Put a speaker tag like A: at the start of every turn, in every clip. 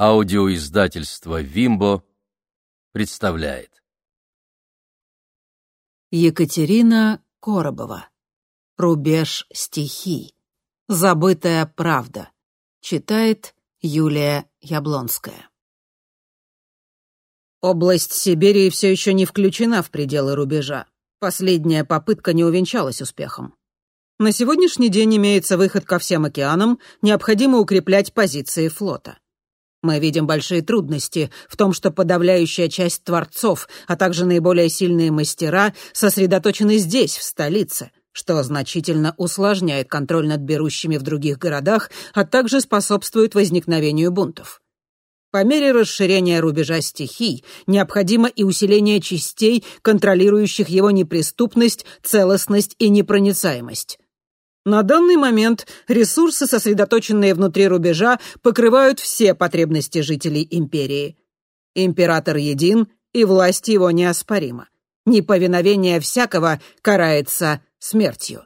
A: Аудиоиздательство «Вимбо» представляет.
B: Екатерина Коробова. Рубеж стихий. Забытая правда. Читает Юлия Яблонская. Область Сибири все еще не включена в пределы рубежа. Последняя попытка не увенчалась успехом. На сегодняшний день имеется выход ко всем океанам, необходимо укреплять позиции флота. Мы видим большие трудности в том, что подавляющая часть творцов, а также наиболее сильные мастера сосредоточены здесь, в столице, что значительно усложняет контроль над берущими в других городах, а также способствует возникновению бунтов. По мере расширения рубежа стихий необходимо и усиление частей, контролирующих его неприступность, целостность и непроницаемость. На данный момент ресурсы, сосредоточенные внутри рубежа, покрывают все потребности жителей империи. Император един, и власть его неоспорима. Неповиновение всякого карается смертью.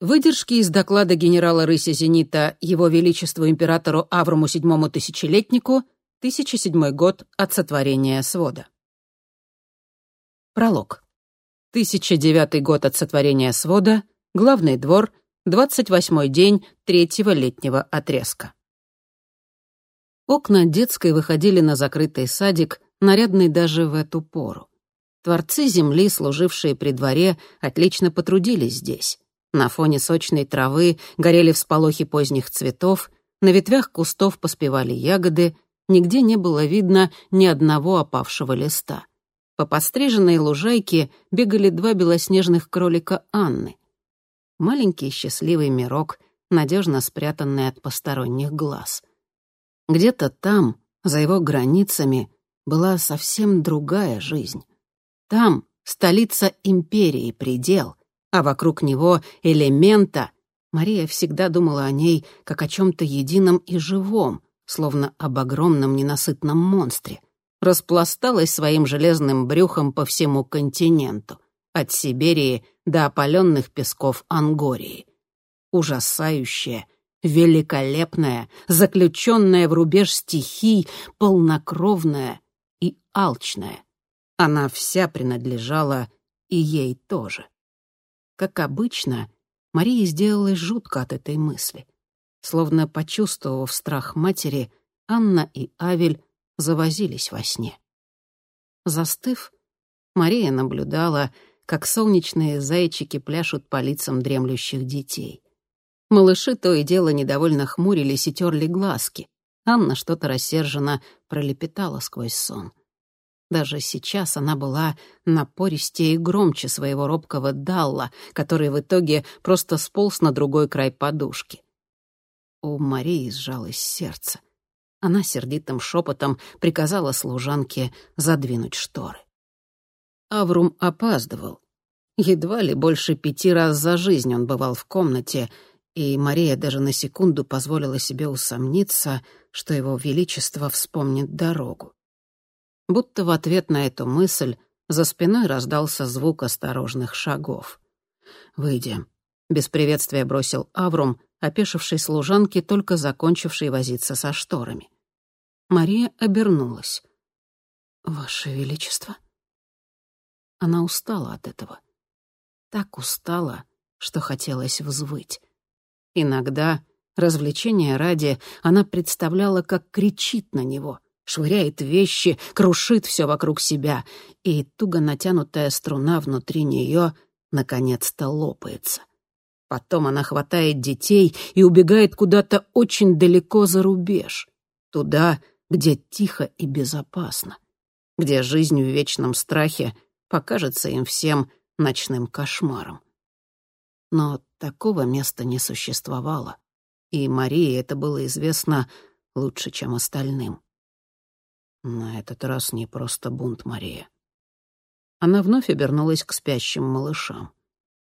B: Выдержки из доклада генерала Рыся Зенита Его Величеству императору Аврому VII Тысячелетнику, 1007 год от сотворения свода. Пролог. 1009 год от сотворения свода — Главный двор, 28-й день третьего летнего отрезка. Окна детской выходили на закрытый садик, нарядный даже в эту пору. Творцы земли, служившие при дворе, отлично потрудились здесь. На фоне сочной травы горели всполохи поздних цветов, на ветвях кустов поспевали ягоды, нигде не было видно ни одного опавшего листа. По подстриженной лужайке бегали два белоснежных кролика Анны маленький счастливый мирок, надежно спрятанный от посторонних глаз. Где-то там, за его границами, была совсем другая жизнь. Там столица империи, предел, а вокруг него элемента. Мария всегда думала о ней как о чем-то едином и живом, словно об огромном ненасытном монстре. Распласталась своим железным брюхом по всему континенту, от Сибири до опаленных песков Ангории. Ужасающая, великолепная, заключенная в рубеж стихий, полнокровная и алчная. Она вся принадлежала и ей тоже. Как обычно, Мария сделалась жутко от этой мысли. Словно почувствовав страх матери, Анна и Авель завозились во сне. Застыв, Мария наблюдала, как солнечные зайчики пляшут по лицам дремлющих детей. Малыши то и дело недовольно хмурились и терли глазки. Анна что-то рассерженно пролепетала сквозь сон. Даже сейчас она была напористее и громче своего робкого Далла, который в итоге просто сполз на другой край подушки. У Марии сжалось сердце. Она сердитым шепотом приказала служанке задвинуть шторы. Аврум опаздывал. Едва ли больше пяти раз за жизнь он бывал в комнате, и Мария даже на секунду позволила себе усомниться, что его величество вспомнит дорогу. Будто в ответ на эту мысль за спиной раздался звук осторожных шагов. «Выйди», — без приветствия бросил Аврум, опешивший служанке, только закончивший возиться со шторами. Мария обернулась. «Ваше Величество», она устала от этого. Так устала, что хотелось взвыть. Иногда, развлечения ради, она представляла, как кричит на него, швыряет вещи, крушит все вокруг себя, и туго натянутая струна внутри нее наконец-то лопается. Потом она хватает детей и убегает куда-то очень далеко за рубеж, туда, где тихо и безопасно, где жизнь в вечном страхе — покажется им всем ночным кошмаром. Но такого места не существовало, и Марии это было известно лучше, чем остальным. На этот раз не просто бунт Мария. Она вновь обернулась к спящим малышам.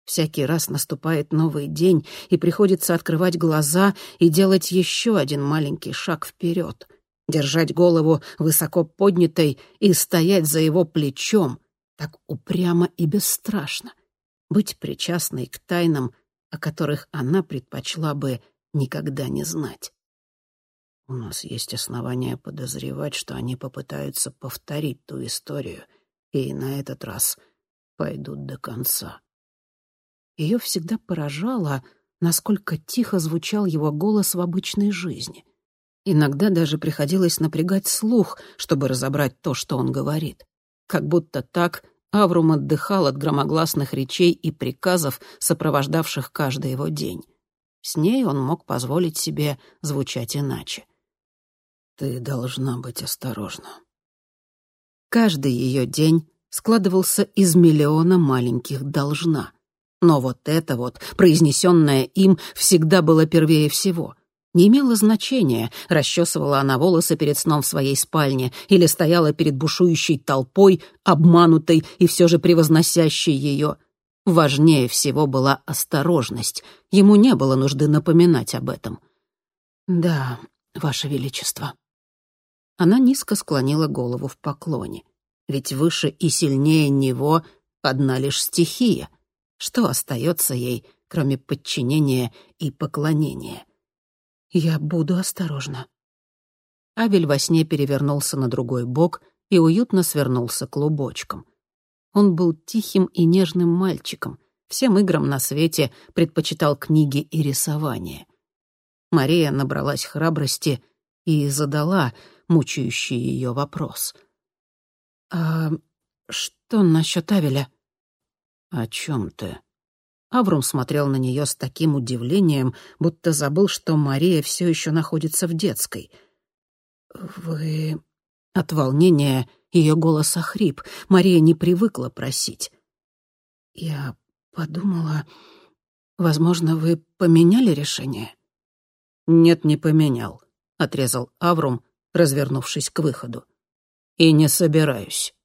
B: Всякий раз наступает новый день, и приходится открывать глаза и делать еще один маленький шаг вперед, держать голову высоко поднятой и стоять за его плечом, так упрямо и бесстрашно, быть причастной к тайнам, о которых она предпочла бы никогда не знать. У нас есть основания подозревать, что они попытаются повторить ту историю, и на этот раз пойдут до конца. Ее всегда поражало, насколько тихо звучал его голос в обычной жизни. Иногда даже приходилось напрягать слух, чтобы разобрать то, что он говорит. Как будто так Аврум отдыхал от громогласных речей и приказов, сопровождавших каждый его день. С ней он мог позволить себе звучать иначе. «Ты должна быть осторожна». Каждый ее день складывался из миллиона маленьких «должна». Но вот это вот, произнесенное им, всегда было первее всего — не имело значения, расчесывала она волосы перед сном в своей спальне или стояла перед бушующей толпой, обманутой и все же превозносящей ее. Важнее всего была осторожность. Ему не было нужды напоминать об этом. «Да, Ваше Величество». Она низко склонила голову в поклоне. Ведь выше и сильнее него одна лишь стихия. Что остается ей, кроме подчинения и поклонения? — «Я буду осторожна». Абель во сне перевернулся на другой бок и уютно свернулся клубочком. Он был тихим и нежным мальчиком, всем играм на свете предпочитал книги и рисование. Мария набралась храбрости и задала мучающий ее вопрос. «А что насчет Авеля?» «О чем ты?» Аврум смотрел на нее с таким удивлением, будто забыл, что Мария все еще находится в детской. «Вы...» От волнения ее голос охрип. Мария не привыкла просить. «Я подумала, возможно, вы поменяли решение?» «Нет, не поменял», — отрезал Аврум, развернувшись к выходу. «И не собираюсь».